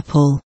Apple.